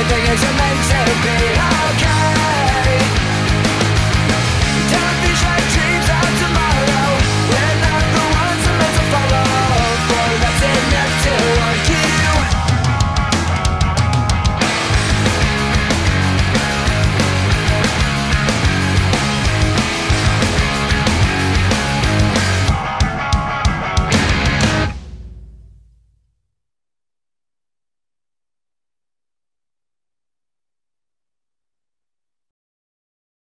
Everything is meant to be